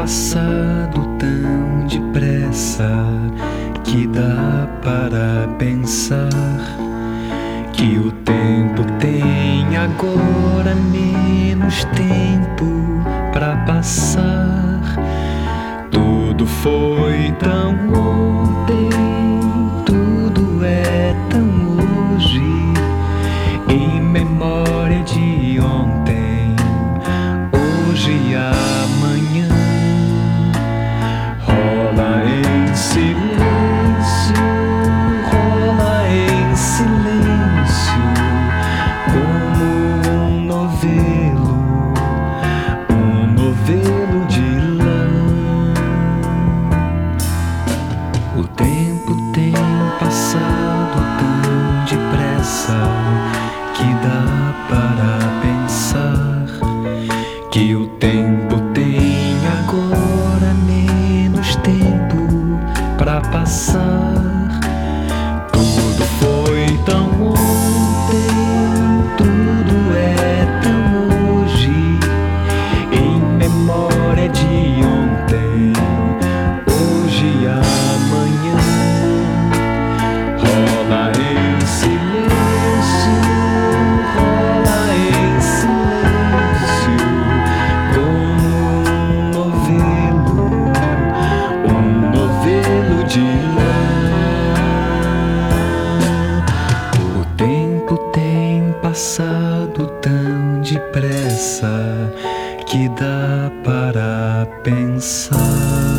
passado tão depressa que dá para pensar que o tempo tem agora menos tempo para passar. que dá para pensar que o tempo tem agora menos tempo para passar. Tudo foi tão ontem, tudo é tão hoje. Em memória de ontem, hoje há. pressa que dá para pensar.